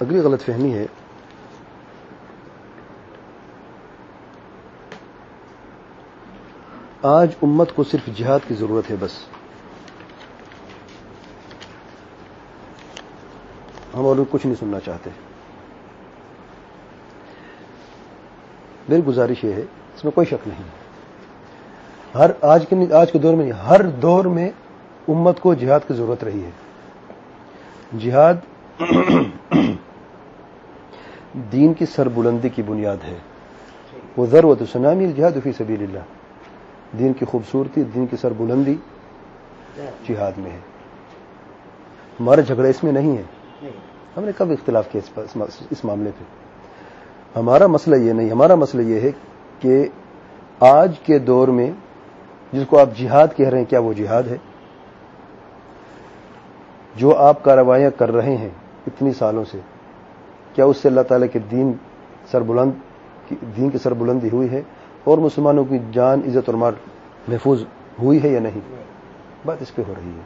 اگلی غلط فہمی ہے۔ آج امت کو صرف جہاد کی ضرورت ہے بس۔ ہم اور کچھ نہیں سننا چاہتے۔ میری گزارش یہ ہے، اس میں کوئی شک نہیں۔ ہر آج کے آج کے دور میں نہیں، ہر دور میں امت کو جہاد کی ضرورت رہی ہے۔ جہاد دین کی سر بلندی کی بنیاد ہے۔ وہ ذر و سنامی جہاد فی سبیل اللہ دین کی خوبصورتی، دین کی سر بلندی جہاد میں ہے۔ ہمارا جھگڑا اس میں نہیں ہے ہم نے کب اختلاف کیا اس معاملے پہ؟ ہمارا مسئلہ یہ نہیں، ہمارا مسئلہ یہ ہے کہ آج کے دور میں جس کو آپ جہاد کہہ رہے ہیں، کیا وہ جہاد ہے؟ جو آپ کاروائیاں کر رہے ہیں اتنی سالوں سے کیا اس سے اللہ تعالی کے دین سربلند دین کی سربلندی ہوئی ہے اور مسلمانوں کی جان عزت اور مار محفوظ ہوئی ہے یا نہیں؟ بات اس پہ ہو رہی ہے۔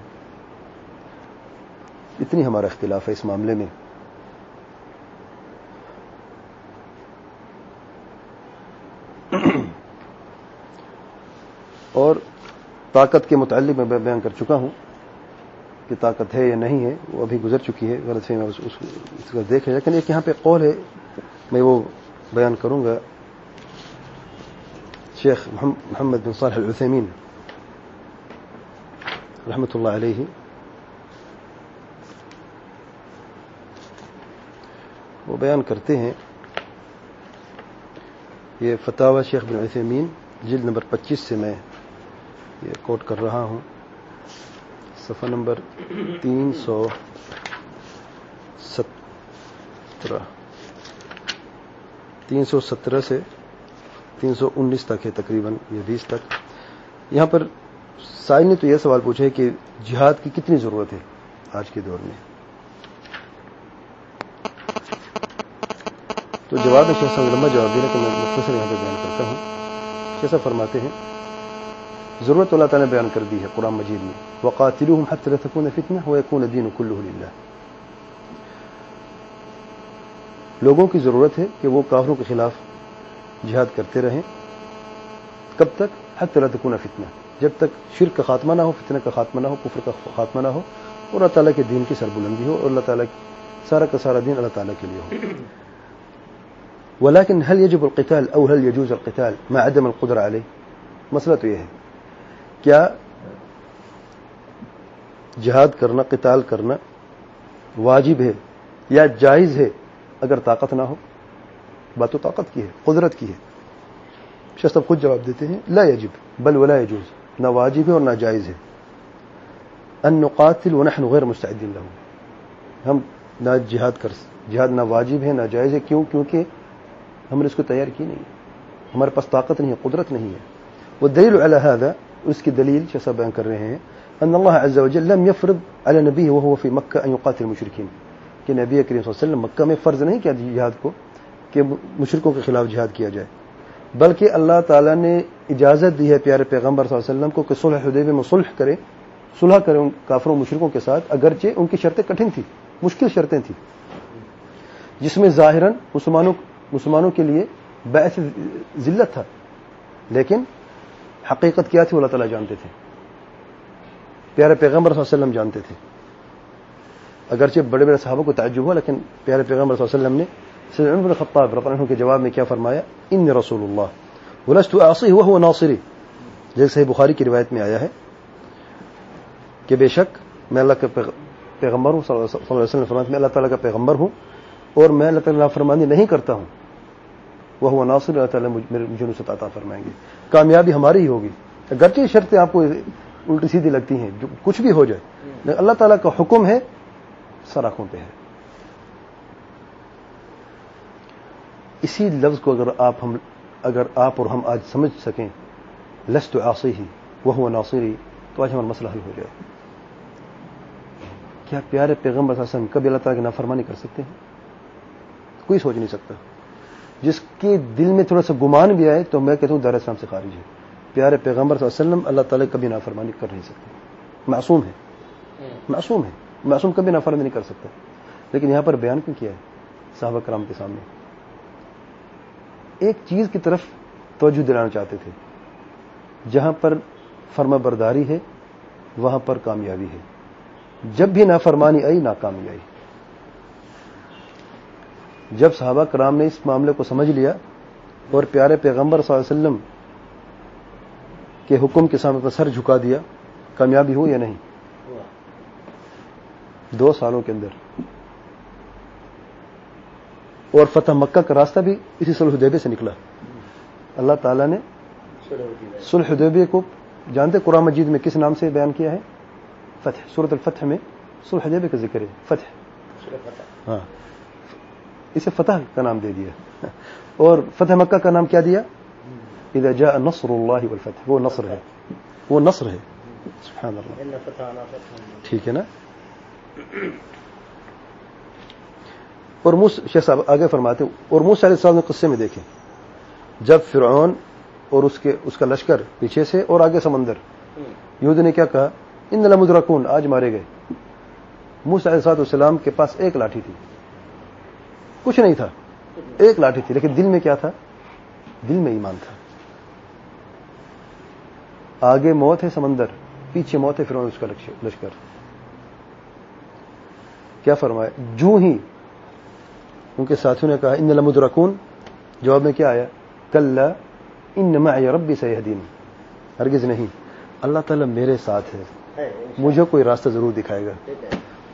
اتنی ہمارا اختلاف ہے اس معاملے میں۔ اور طاقت کے متعلق میں بیان کر چکا ہوں۔ کہ طاقت ہے یا نہیں ہے، وہ ابھی گزر چکی ہے، غلط فہمی اس کا دیکھ لیکن ایک یہاں پہ قول ہے، میں وہ بیان کروں گا۔ شیخ محمد بن صالح العثیمین، رحمۃ اللہ علیہ۔ وہ بیان کرتے ہیں، یہ فتح شیخ بن عثیمین، جلد نمبر پچیس سے میں یہ کوٹ کر رہا ہوں۔ صفحہ نمبر تین سو سترہ۔ تین سو سترہ سے تین سو انیس تک ہے تقریباً یہ بیس تک۔ یہاں پر سائن نے تو یہ سوال پوچھا ہے کہ جہاد کی کتنی ضرورت ہے آج کے دور میں؟ تو جواب میں شیخ صاحب، لمبا جواب دینا کہ میں مختصر یہاں پہ بیان کرتا ہوں۔ شیخ صاحب فرماتے ہیں ضرورت اللہ تعالیٰ نے بیان کر دی ہے قرآن مجید میں۔ وقاتل فتنہ وہ یقون دین کل لوگوں کی ضرورت ہے کہ وہ کافروں کے خلاف جہاد کرتے رہیں۔ کب تک؟ حت اللہ تکون فتنہ جب تک شرک کا خاتمہ نہ ہو، فتنہ کا خاتمہ نہ ہو، کفر کا خاتمہ نہ ہو، اور اللہ تعالیٰ کے دین کی سربلندی ہو، اور اللہ تعالیٰ سارا کا سارا دین اللہ تعالیٰ کے لیے ہو۔ ولكن هل يجب القتال او هل يجوز القتال مع عدم القدرة عليه۔ مسئلہ تو یہ ہے کیا جہاد کرنا، قتال کرنا واجب ہے یا جائز ہے اگر طاقت نہ ہو؟ بات تو طاقت کی ہے، قدرت کی ہے۔ شخص خود جواب دیتے ہیں، لا يجب بل ولا يجوز نہ واجب ہے اور نہ جائز ہے۔ ان نقاتل ونحن غیر مستعدین له ہم نہ جہاد کر، جہاد نہ واجب ہے، نہ جائز ہے، کیوں؟ کیونکہ ہم نے اس کو تیار کی نہیں۔ ہمارے پاس طاقت نہیں ہے، قدرت نہیں ہے۔ وہ دلیل هذا اس کی دلیل جیسا بیان کر رہے ہیں۔ ان اللہ عز وجل لم يفرض على نبيه وهو في مكه ان يقاتل المشركين کہ نبی کریم صلی اللہ علیہ وسلم مکہ میں فرض نہیں کیا جہاد کو کہ مشرکوں کے خلاف جہاد کیا جائے۔ بلکہ اللہ تعالی نے اجازت دی ہے پیارے پیغمبر صلی اللہ علیہ وسلم کو کہ صلح حدیبیہ میں صلح کرے صلح کرے ان کافروں مشرکوں کے ساتھ، اگرچہ ان کی شرطیں کٹھن تھی مشکل شرطیں تھیں۔ جس میں ظاہراً مسلمانوں مسلمانوں کے لیے بیس ذلت تھا، لیکن حقیقت کیا تھی وہ اللہ تعالیٰ جانتے تھے۔ پیارے پیغمبر صلی اللہ علیہ وسلم جانتے تھے۔ اگرچہ بڑے بڑے صحابوں کو تعجب ہوا، لیکن پیارے پیغمبر صلی اللہ علیہ وسلم نے خطاب رضی اللہ عنہ کے جواب میں کیا فرمایا؟ ان رسول اللہ ولست اعصی ہوا ہوا ناصری جیسے بخاری کی روایت میں آیا ہے کہ بے شک میں اللہ کے پیغمبر ہوں، صلی اللہ علیہ وسلم فرمایا میں اللہ تعالیٰ کا پیغمبر ہوں اور میں اللہ تعالیٰ فرمانی نہیں کرتا ہوں۔ وہ ہوا ناصر اللہ تعالیٰ مجھے نصرت عطا فرمائیں گے۔ کامیابی ہماری ہی ہوگی۔ اگرچہ شرطیں آپ کو الٹی سیدھی لگتی ہیں، جو کچھ بھی ہو جائے، لیکن اللہ تعالیٰ کا حکم ہے سر آنکھوں پہ ہے۔ اسی لفظ کو اگر آپ ہم اگر آپ اور ہم آج سمجھ سکیں، لست آسی ہی وہ ہوا ناصری، تو آج ہمارا مسئلہ حل ہو جائے۔ کیا پیارے پیغمبر صلی اللہ علیہ وسلم کبھی اللہ تعالیٰ کی نافرمانی کر سکتے ہیں؟ کوئی سوچ نہیں سکتا۔ جس کے دل میں تھوڑا سا گمان بھی آئے تو میں کہتا ہوں دار اسلام سے خارج ہے۔ پیارے پیغمبر صلی اللہ علیہ وسلم اللہ تعالیٰ کبھی نافرمانی کر نہیں سکتے۔ معصوم ہے معصوم ہے معصوم کبھی نافرمانی نہیں کر سکتا لیکن یہاں پر بیان کیوں کیا ہے؟ صحابہ کرام کے سامنے۔ ایک چیز کی طرف توجہ دلانا چاہتے تھے۔ جہاں پر فرما برداری ہے وہاں پر کامیابی ہے۔ جب بھی نافرمانی آئی ناکامی آئی۔ جب صحابہ کرام نے اس معاملے کو سمجھ لیا اور پیارے پیغمبر صلی اللہ علیہ وسلم کے حکم کے سامنے پر سر جھکا دیا، کامیابی ہو یا نہیں؟ دو سالوں کے اندر۔ اور فتح مکہ کا راستہ بھی اسی صلح سے نکلا۔ اللہ تعالیٰ نے صلح کو جانتے قرآن مجید میں کس نام سے بیان کیا ہے؟ فتح صورت الفتح میں صلح کا ذکر ہے، فتح۔ ہاں۔ اسے فتح کا نام دے دیا۔ اور فتح مکہ کا نام کیا دیا؟ اذا جاء نصر اللہ والفتح۔ وہ نصر ہے۔ وہ نصر ہے۔ سبحان اللہ۔ ٹھیک ہے نا؟ اور موس شیخ صاحب آگے فرماتے اور موس علیہ السلام نے قصے میں دیکھیں جب فرعون اور اس کے اس کا لشکر پیچھے سے اور آگے سمندر۔ یہود نے کیا کہا؟ ان لمدرکون آج مارے گئے۔ موس علیہ السلام کے پاس ایک لاٹھی تھی۔ کچھ نہیں تھا۔ ایک لاٹھی تھی، لیکن دل میں کیا تھا؟ دل میں ایمان تھا۔ آگے موت ہے سمندر، پیچھے موت ہے فرعون، اس کا لشکر۔ کیا فرمایا جو ہی ان کے ساتھیوں نے کہا، ان لمد رکون جواب میں کیا آیا؟ کل ان ربی سیدین ہرگز نہیں۔ اللہ تعالیٰ میرے ساتھ ہے۔ مجھے کوئی راستہ ضرور دکھائے گا۔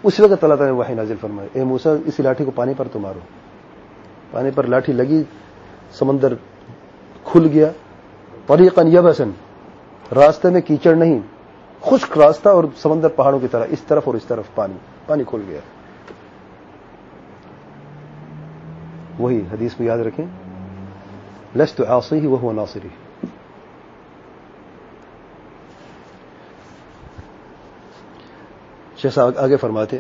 اس وقت اللہ تعالیٰ نے وہی نازل فرمائے اے موسا اسی لاٹھی کو پانی پر تو مارو۔ پانی پر لاٹھی لگی، سمندر کھل گیا۔ طریقن یبسن راستے میں کیچڑ نہیں۔ خشک راستہ اور سمندر پہاڑوں کی طرح، اس طرف اور اس طرف پانی۔ پانی کھل گیا۔ وہی حدیث کو یاد رکھیں۔ لست آسی ہی وہ ناصری۔ شیسا آگے فرماتے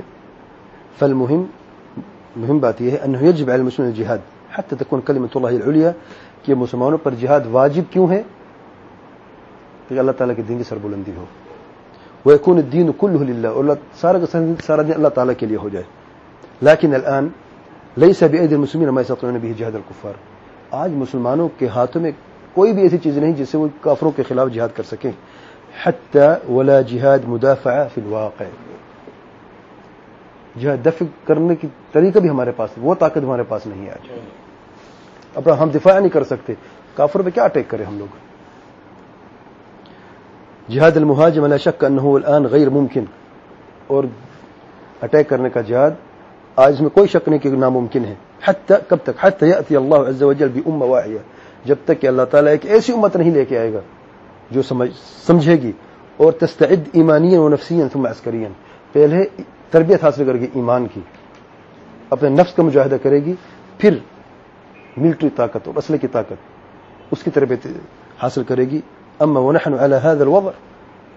فل مہم مہم بات یہ ہے انجب المسلم جہاد حتى تكون كلمة الله العليا، کہ مسلمانوں پر جہاد واجب کیوں ہے؟ کہ اللہ تعالیٰ کے دین کی سربلندی ہو۔ وہ یکون الدین كله لله، اور سارا کا سارا دین اللہ تعالیٰ کے لیے ہو جائے۔ لیکن الان لئی ليس بأيدي المسلمين ما يستطيعون به جهاد الكفار۔ آج مسلمانوں کے ہاتھوں میں کوئی بھی ایسی چیز نہیں جس سے وہ کافروں کے خلاف جہاد کر سکیں۔ حتى ولا جهاد مدافع في الواقع۔ جہاد دفع کرنے کی طریقہ بھی ہمارے پاس وہ طاقت ہمارے پاس نہیں ہے آج۔ اپنا ہم دفاع نہیں کر سکتے۔ کافر پہ کیا اٹیک کریں ہم لوگ؟ جہاد المہاجم لا شک انه الان غیر ممکن۔ اور اٹیک کرنے کا جہاد آج میں کوئی شک نہیں کہ ناممکن ہے۔ حتی، کب تک؟ حتی یأتی اللہ عز و جل بی ام واحیہ جب تک کہ اللہ تعالیٰ ایک ایسی امت نہیں لے کے آئے گا جو سمجھے گی۔ اور تستعد ایمانیا و نفسیا ثم عسکریا۔ پہلے تربیت حاصل کرے گی ایمان کی، اپنے نفس کا مجاہدہ کرے گی، پھر ملٹری طاقت اور اسلحے کی طاقت اس کی تربیت حاصل کرے گی۔ اما ونحن على هذا الوضع،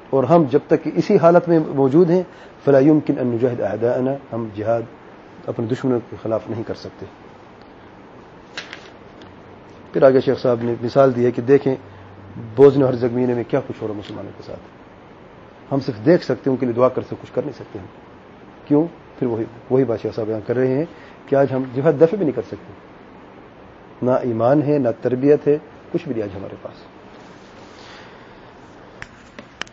اور ہم جب تک اسی حالت میں موجود ہیں، فلا يمكن ان نجاهد اعداءنا، ہم جہاد اپنے دشمنوں کے خلاف نہیں کر سکتے۔ پھر آگے شیخ صاحب نے مثال دی ہے کہ دیکھیں بوزن ہر زمین میں کیا کچھ ہو رہا مسلمانوں کے ساتھ۔ ہم صرف دیکھ سکتے ہیں، ان کے لیے دعا کر سکتے کچھ کر نہیں سکتے ہیں کیوں؟ پھر وہی وہی بات شیخ صاحب یہاں کر رہے ہیں کہ آج ہم جہاد دفع بھی نہیں کر سکتے۔ نہ ایمان ہے، نہ تربیت ہے، کچھ بھی نہیں آج ہمارے پاس۔